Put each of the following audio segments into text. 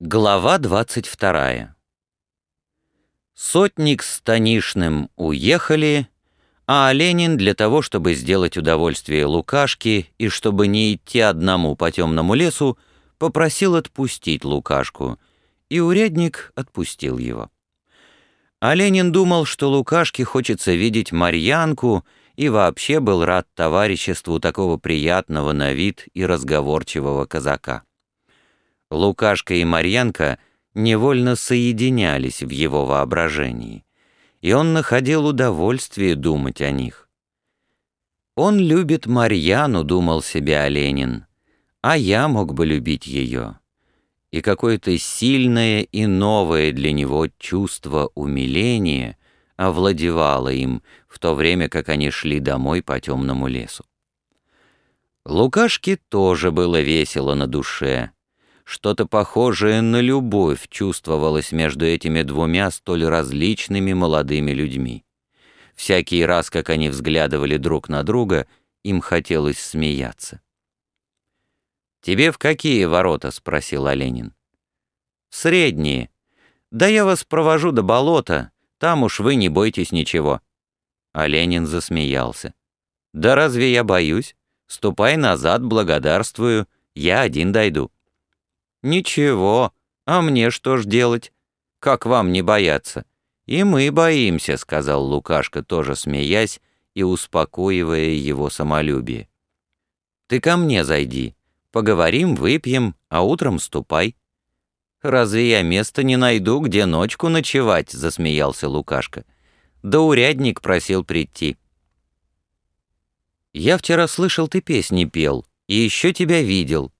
Глава 22. Сотник с Танишным уехали, а Ленин для того, чтобы сделать удовольствие Лукашке и чтобы не идти одному по темному лесу, попросил отпустить Лукашку, и урядник отпустил его. А Ленин думал, что Лукашке хочется видеть Марьянку и вообще был рад товариществу такого приятного на вид и разговорчивого казака. Лукашка и Марьянка невольно соединялись в его воображении, и он находил удовольствие думать о них. «Он любит Марьяну», — думал себе Оленин, — «а я мог бы любить ее». И какое-то сильное и новое для него чувство умиления овладевало им, в то время как они шли домой по темному лесу. Лукашке тоже было весело на душе, что-то похожее на любовь чувствовалось между этими двумя столь различными молодыми людьми. Всякий раз, как они взглядывали друг на друга, им хотелось смеяться. «Тебе в какие ворота?» — спросил Оленин. «В средние. Да я вас провожу до болота, там уж вы не бойтесь ничего». Оленин засмеялся. «Да разве я боюсь? Ступай назад, благодарствую, я один дойду». «Ничего, а мне что ж делать? Как вам не бояться?» «И мы боимся», — сказал Лукашка, тоже смеясь и успокоивая его самолюбие. «Ты ко мне зайди, поговорим, выпьем, а утром ступай». «Разве я места не найду, где ночку ночевать?» — засмеялся Лукашка. «Да урядник просил прийти». «Я вчера слышал, ты песни пел, и еще тебя видел.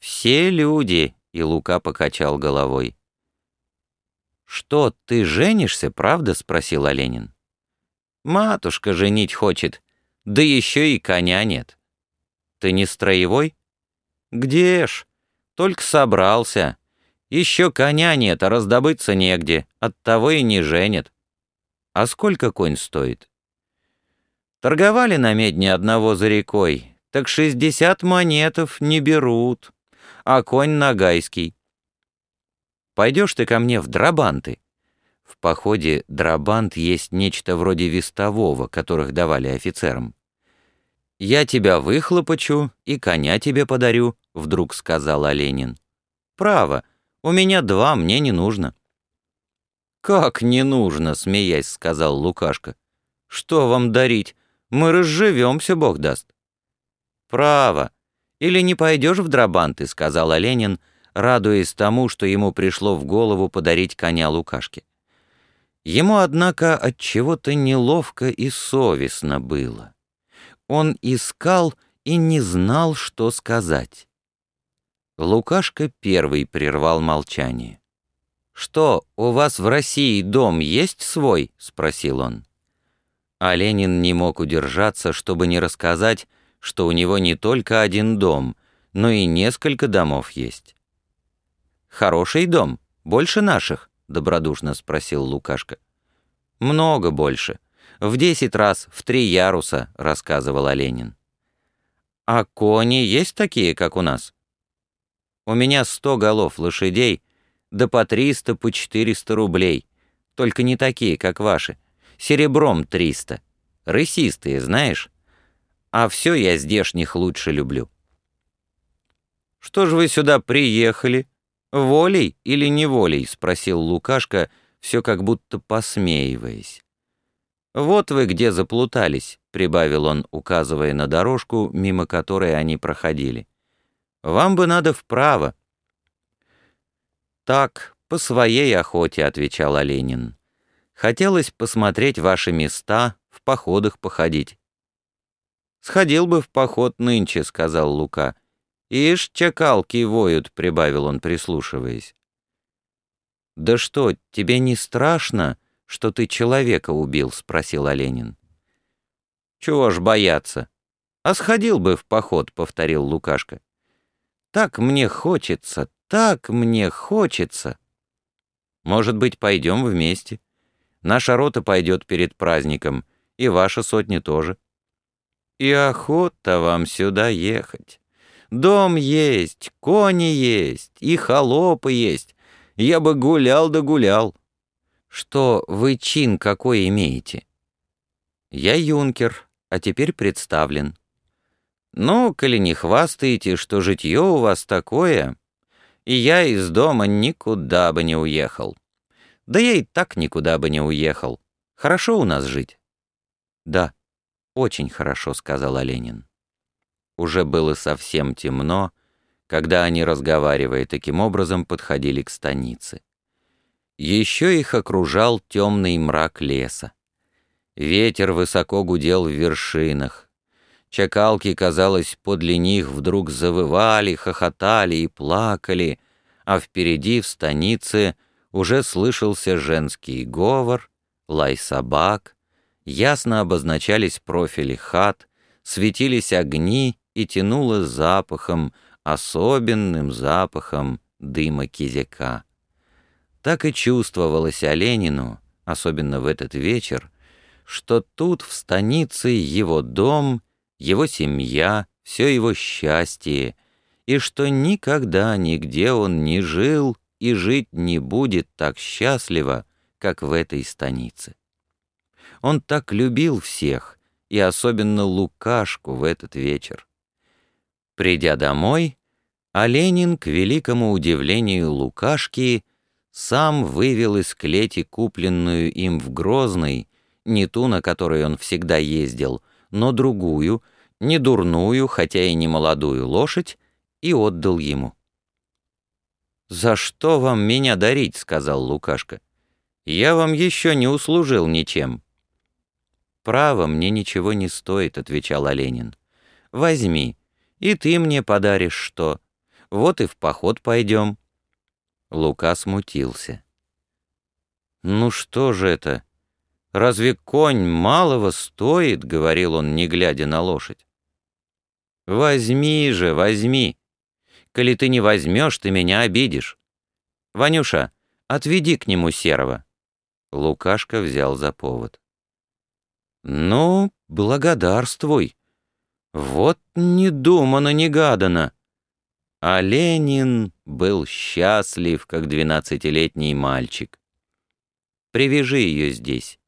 «Все люди», — и Лука покачал головой. «Что, ты женишься, правда?» — спросил Оленин. «Матушка женить хочет, да еще и коня нет». «Ты не строевой?» «Где ж? Только собрался. Еще коня нет, а раздобыться негде, оттого и не женят». «А сколько конь стоит?» «Торговали на медне одного за рекой, так шестьдесят монетов не берут» а конь нагайский. Пойдешь ты ко мне в драбанты. В походе драбант есть нечто вроде вестового, которых давали офицерам. «Я тебя выхлопочу и коня тебе подарю», — вдруг сказал Оленин. «Право, у меня два, мне не нужно». «Как не нужно?» — смеясь сказал Лукашка. «Что вам дарить? Мы разживемся, Бог даст». «Право, «Или не пойдешь в Драбанты», — сказал Ленин, радуясь тому, что ему пришло в голову подарить коня Лукашке. Ему, однако, от чего-то неловко и совестно было. Он искал и не знал, что сказать. Лукашка первый прервал молчание. «Что, у вас в России дом есть свой?» — спросил он. А Ленин не мог удержаться, чтобы не рассказать, что у него не только один дом, но и несколько домов есть. «Хороший дом, больше наших?» — добродушно спросил Лукашка. «Много больше. В десять раз, в три яруса», — рассказывал Оленин. «А кони есть такие, как у нас?» «У меня сто голов лошадей, да по триста, по четыреста рублей. Только не такие, как ваши. Серебром триста. Рысистые, знаешь?» А все я здешних лучше люблю. «Что ж вы сюда приехали? Волей или неволей?» — спросил Лукашка, все как будто посмеиваясь. «Вот вы где заплутались», — прибавил он, указывая на дорожку, мимо которой они проходили. «Вам бы надо вправо». «Так, по своей охоте», — отвечал Оленин. «Хотелось посмотреть ваши места, в походах походить. «Сходил бы в поход нынче», — сказал Лука. «Ишь, чакалки воют», — прибавил он, прислушиваясь. «Да что, тебе не страшно, что ты человека убил?» — спросил Оленин. «Чего ж бояться? А сходил бы в поход», — повторил Лукашка. «Так мне хочется, так мне хочется». «Может быть, пойдем вместе? Наша рота пойдет перед праздником, и ваша сотня тоже». И охота вам сюда ехать. Дом есть, кони есть, и холопы есть. Я бы гулял да гулял. Что вы чин какой имеете? Я юнкер, а теперь представлен. Ну, коли не хвастаете, что житье у вас такое, и я из дома никуда бы не уехал. Да я и так никуда бы не уехал. Хорошо у нас жить? Да, очень хорошо, сказал Оленин. Уже было совсем темно, когда они, разговаривая таким образом, подходили к станице. Еще их окружал темный мрак леса. Ветер высоко гудел в вершинах. Чакалки, казалось, подле них вдруг завывали, хохотали и плакали, а впереди, в станице, уже слышался женский говор, лай собак, ясно обозначались профили хат, светились огни и тянуло запахом, особенным запахом дыма кизяка. Так и чувствовалось Оленину, особенно в этот вечер, что тут, в станице, его дом, его семья, все его счастье, и что никогда нигде он не жил и жить не будет так счастливо, как в этой станице. Он так любил всех, и особенно Лукашку в этот вечер. Придя домой, Оленин, к великому удивлению Лукашки, сам вывел из клети купленную им в Грозный, не ту, на которой он всегда ездил, но другую, не дурную, хотя и не молодую лошадь, и отдал ему. «За что вам меня дарить?» — сказал Лукашка. «Я вам еще не услужил ничем». «Право мне ничего не стоит», — отвечал Оленин. «Возьми, и ты мне подаришь что. Вот и в поход пойдем». Лука смутился. «Ну что же это? Разве конь малого стоит?» — говорил он, не глядя на лошадь. «Возьми же, возьми. Коли ты не возьмешь, ты меня обидишь. Ванюша, отведи к нему серого». Лукашка взял за повод. «Ну, благодарствуй. Вот не думано, не гадано». А Ленин был счастлив, как двенадцатилетний мальчик. «Привяжи ее здесь.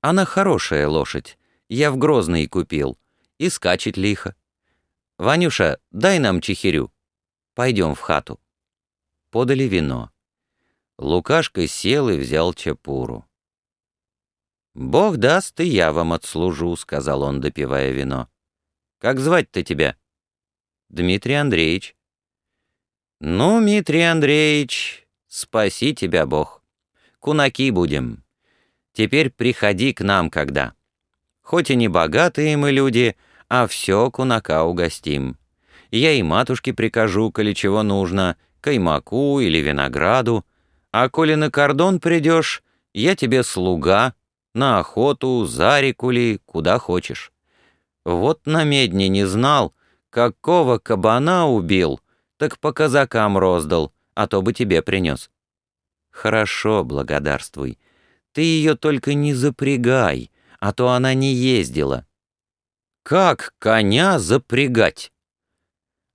Она хорошая лошадь. Я в Грозный купил. И скачет лихо. Ванюша, дай нам чехирю. Пойдем в хату». Подали вино. Лукашка сел и взял чапуру. «Бог даст, и я вам отслужу», — сказал он, допивая вино. «Как звать-то тебя?» «Дмитрий Андреевич». «Ну, Дмитрий Андреевич, спаси тебя Бог. Кунаки будем. Теперь приходи к нам когда. Хоть и не богатые мы люди, а все кунака угостим. Я и матушке прикажу, коли чего нужно, каймаку или винограду. А коли на кордон придешь, я тебе слуга, на охоту, за реку ли, куда хочешь. Вот на медне не знал, какого кабана убил, так по казакам роздал, а то бы тебе принес. Хорошо, благодарствуй. Ты ее только не запрягай, а то она не ездила. Как коня запрягать?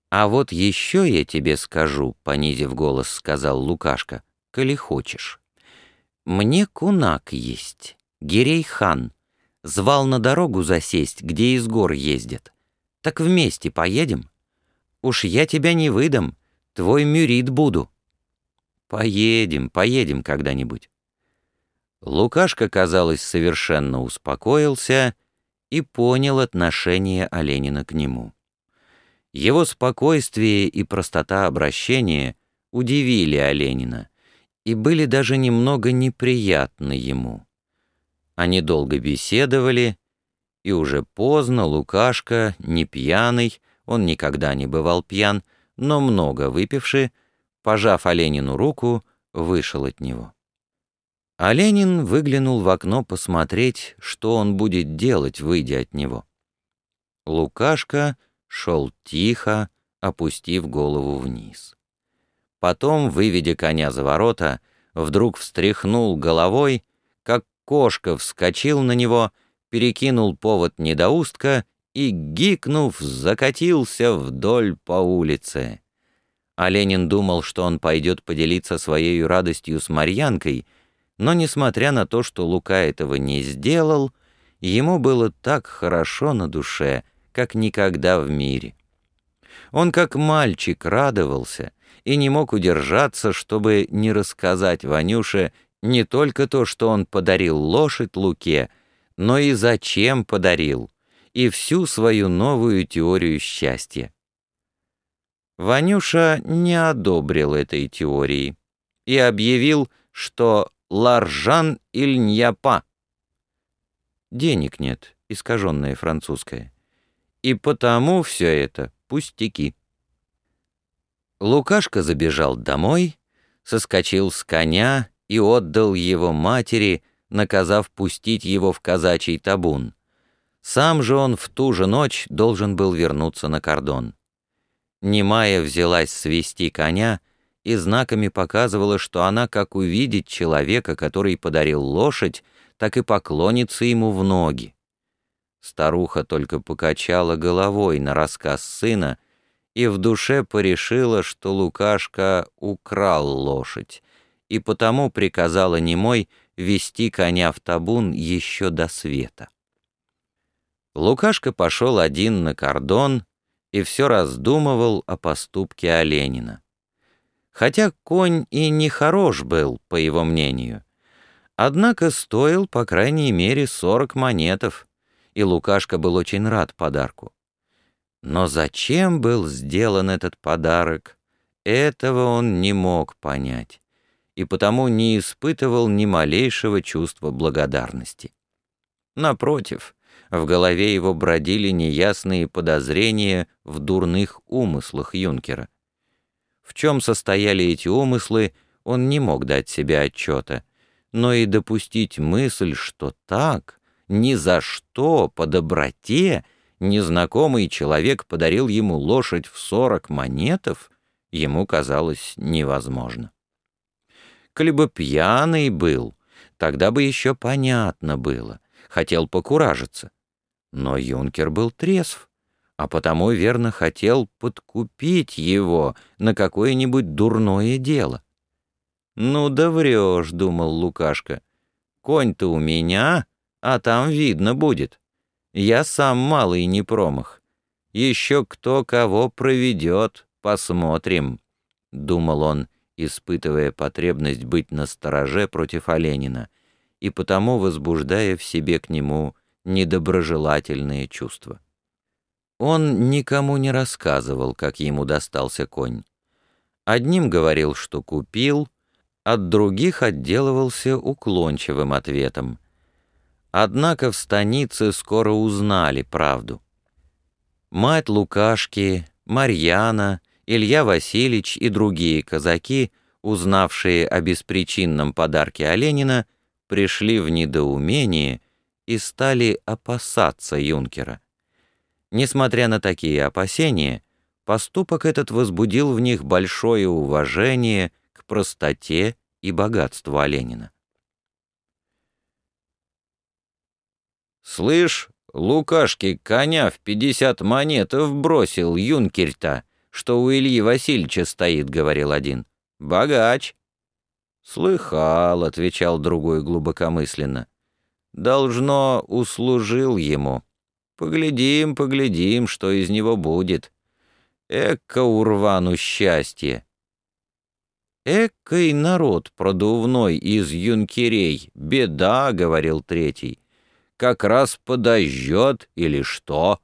А вот еще я тебе скажу, понизив голос, сказал Лукашка, коли хочешь. Мне кунак есть. Гирей-хан звал на дорогу засесть, где из гор ездят. Так вместе поедем? Уж я тебя не выдам, твой мюрит буду. Поедем, поедем когда-нибудь. Лукашка, казалось, совершенно успокоился и понял отношение Оленина к нему. Его спокойствие и простота обращения удивили Оленина и были даже немного неприятны ему. Они долго беседовали, и уже поздно Лукашка, не пьяный, он никогда не бывал пьян, но много выпивший, пожав Оленину руку, вышел от него. Оленин выглянул в окно посмотреть, что он будет делать, выйдя от него. Лукашка шел тихо, опустив голову вниз. Потом, выведя коня за ворота, вдруг встряхнул головой, кошка вскочил на него, перекинул повод недоустка и, гикнув, закатился вдоль по улице. А Ленин думал, что он пойдет поделиться своей радостью с Марьянкой, но, несмотря на то, что Лука этого не сделал, ему было так хорошо на душе, как никогда в мире. Он как мальчик радовался и не мог удержаться, чтобы не рассказать Ванюше не только то, что он подарил лошадь Луке, но и зачем подарил, и всю свою новую теорию счастья. Ванюша не одобрил этой теории и объявил, что «ларжан иль ньяпа» денег нет, искаженное французское, и потому все это пустяки. Лукашка забежал домой, соскочил с коня и отдал его матери, наказав пустить его в казачий табун. Сам же он в ту же ночь должен был вернуться на кордон. Немая взялась свести коня и знаками показывала, что она, как увидит человека, который подарил лошадь, так и поклонится ему в ноги. Старуха только покачала головой на рассказ сына и в душе порешила, что Лукашка украл лошадь, и потому приказала немой вести коня в табун еще до света. Лукашка пошел один на кордон и все раздумывал о поступке Оленина. Хотя конь и не хорош был, по его мнению, однако стоил, по крайней мере, сорок монетов, и Лукашка был очень рад подарку. Но зачем был сделан этот подарок, этого он не мог понять, и потому не испытывал ни малейшего чувства благодарности. Напротив, в голове его бродили неясные подозрения в дурных умыслах юнкера. В чем состояли эти умыслы, он не мог дать себе отчета, но и допустить мысль, что так, ни за что, по доброте, незнакомый человек подарил ему лошадь в сорок монетов, ему казалось невозможно. Коли бы пьяный был, тогда бы еще понятно было, хотел покуражиться. Но юнкер был трезв, а потому верно хотел подкупить его на какое-нибудь дурное дело. «Ну да врешь», — думал Лукашка. «Конь-то у меня, а там видно будет. Я сам малый не промах. Еще кто кого проведет, посмотрим», — думал он, испытывая потребность быть настороже против Оленина, и потому возбуждая в себе к нему недоброжелательные чувства. Он никому не рассказывал, как ему достался конь. Одним говорил, что купил, от других отделывался уклончивым ответом. Однако в станице скоро узнали правду. Мать Лукашки, Марьяна, Илья Васильевич и другие казаки, узнавшие о беспричинном подарке Оленина, пришли в недоумение и стали опасаться юнкера. Несмотря на такие опасения, поступок этот возбудил в них большое уважение к простоте и богатству Оленина. «Слышь, Лукашки коня в пятьдесят монетов бросил юнкерь-то, что у Ильи Васильевича стоит», — говорил один. «Богач». «Слыхал», — отвечал другой глубокомысленно. Должно, услужил ему. Поглядим, поглядим, что из него будет. Эка урвану счастье. Экой народ продувной из юнкерей, беда, — говорил третий. Как раз подожжет или что?